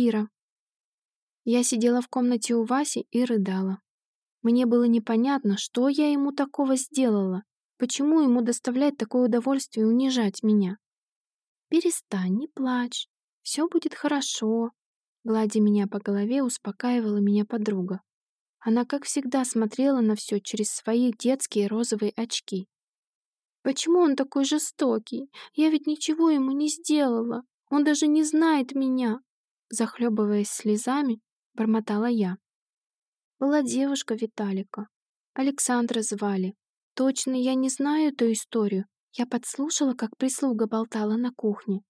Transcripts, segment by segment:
Кира. Я сидела в комнате у Васи и рыдала. Мне было непонятно, что я ему такого сделала, почему ему доставляет такое удовольствие унижать меня. «Перестань, не плачь, все будет хорошо», гладя меня по голове, успокаивала меня подруга. Она, как всегда, смотрела на все через свои детские розовые очки. «Почему он такой жестокий? Я ведь ничего ему не сделала. Он даже не знает меня!» Захлебываясь слезами, бормотала я. Была девушка Виталика. Александра звали. Точно я не знаю эту историю. Я подслушала, как прислуга болтала на кухне.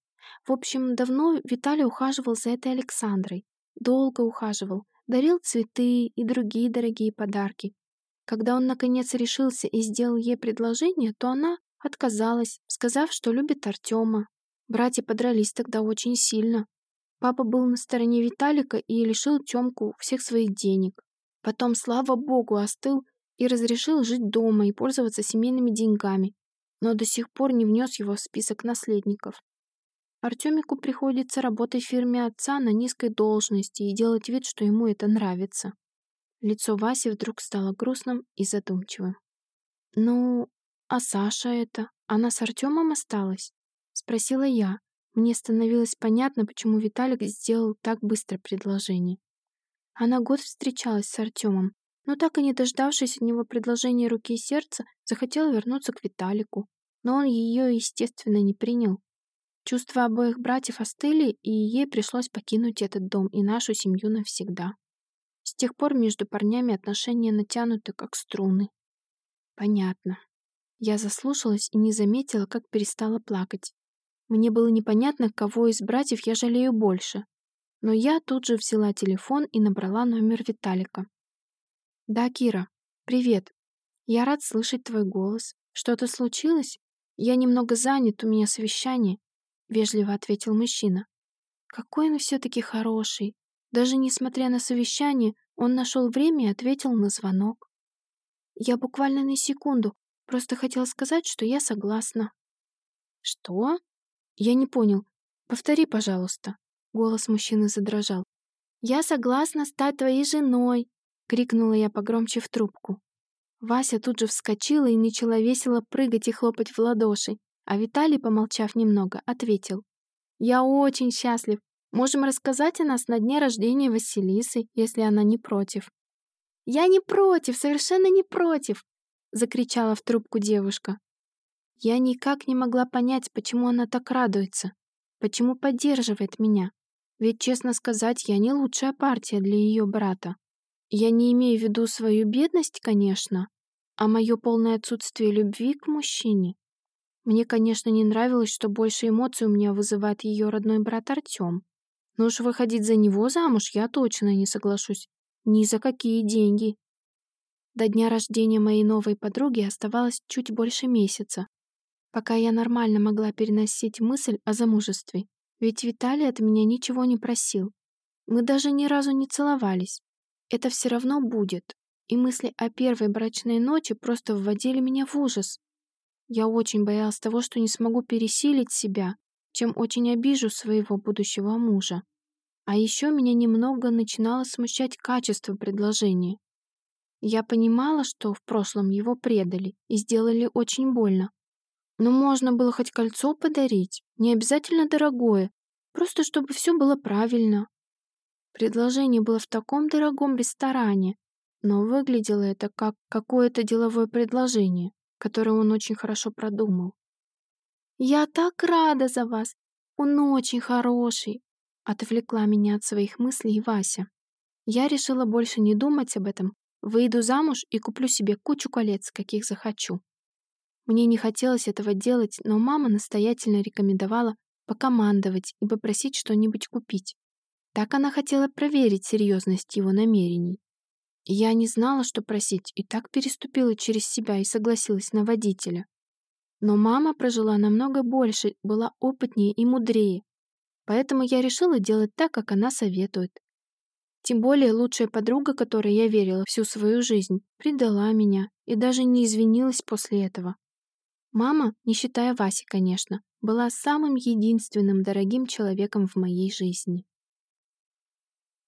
В общем, давно Виталий ухаживал за этой Александрой. Долго ухаживал. Дарил цветы и другие дорогие подарки. Когда он наконец решился и сделал ей предложение, то она отказалась, сказав, что любит Артема. Братья подрались тогда очень сильно. Папа был на стороне Виталика и лишил Тёмку всех своих денег. Потом, слава богу, остыл и разрешил жить дома и пользоваться семейными деньгами, но до сих пор не внес его в список наследников. Артемику приходится работать в фирме отца на низкой должности и делать вид, что ему это нравится. Лицо Васи вдруг стало грустным и задумчивым. «Ну, а Саша это? Она с Артемом осталась?» — спросила я, мне становилось понятно, почему Виталик сделал так быстро предложение. Она год встречалась с Артемом, но так и не дождавшись от него предложения руки и сердца, захотела вернуться к Виталику. Но он ее, естественно, не принял. Чувства обоих братьев остыли, и ей пришлось покинуть этот дом и нашу семью навсегда. С тех пор между парнями отношения натянуты, как струны. Понятно. Я заслушалась и не заметила, как перестала плакать. Мне было непонятно, кого из братьев я жалею больше. Но я тут же взяла телефон и набрала номер Виталика. «Да, Кира, привет. Я рад слышать твой голос. Что-то случилось? Я немного занят, у меня совещание», — вежливо ответил мужчина. «Какой он все-таки хороший. Даже несмотря на совещание, он нашел время и ответил на звонок. Я буквально на секунду, просто хотела сказать, что я согласна». «Что?» «Я не понял. Повтори, пожалуйста». Голос мужчины задрожал. «Я согласна стать твоей женой!» — крикнула я погромче в трубку. Вася тут же вскочила и начала весело прыгать и хлопать в ладоши, а Виталий, помолчав немного, ответил. «Я очень счастлив. Можем рассказать о нас на дне рождения Василисы, если она не против». «Я не против, совершенно не против!» — закричала в трубку девушка. Я никак не могла понять, почему она так радуется, почему поддерживает меня. Ведь, честно сказать, я не лучшая партия для ее брата. Я не имею в виду свою бедность, конечно, а мое полное отсутствие любви к мужчине. Мне, конечно, не нравилось, что больше эмоций у меня вызывает ее родной брат Артем. Но уж выходить за него замуж я точно не соглашусь. Ни за какие деньги. До дня рождения моей новой подруги оставалось чуть больше месяца пока я нормально могла переносить мысль о замужестве. Ведь Виталий от меня ничего не просил. Мы даже ни разу не целовались. Это все равно будет. И мысли о первой брачной ночи просто вводили меня в ужас. Я очень боялась того, что не смогу пересилить себя, чем очень обижу своего будущего мужа. А еще меня немного начинало смущать качество предложения. Я понимала, что в прошлом его предали и сделали очень больно, но можно было хоть кольцо подарить, не обязательно дорогое, просто чтобы все было правильно. Предложение было в таком дорогом ресторане, но выглядело это как какое-то деловое предложение, которое он очень хорошо продумал. «Я так рада за вас! Он очень хороший!» Отвлекла меня от своих мыслей Вася. Я решила больше не думать об этом, выйду замуж и куплю себе кучу колец, каких захочу. Мне не хотелось этого делать, но мама настоятельно рекомендовала покомандовать и попросить что-нибудь купить. Так она хотела проверить серьезность его намерений. Я не знала, что просить, и так переступила через себя и согласилась на водителя. Но мама прожила намного больше, была опытнее и мудрее. Поэтому я решила делать так, как она советует. Тем более лучшая подруга, которой я верила всю свою жизнь, предала меня и даже не извинилась после этого. Мама, не считая Васи, конечно, была самым единственным дорогим человеком в моей жизни.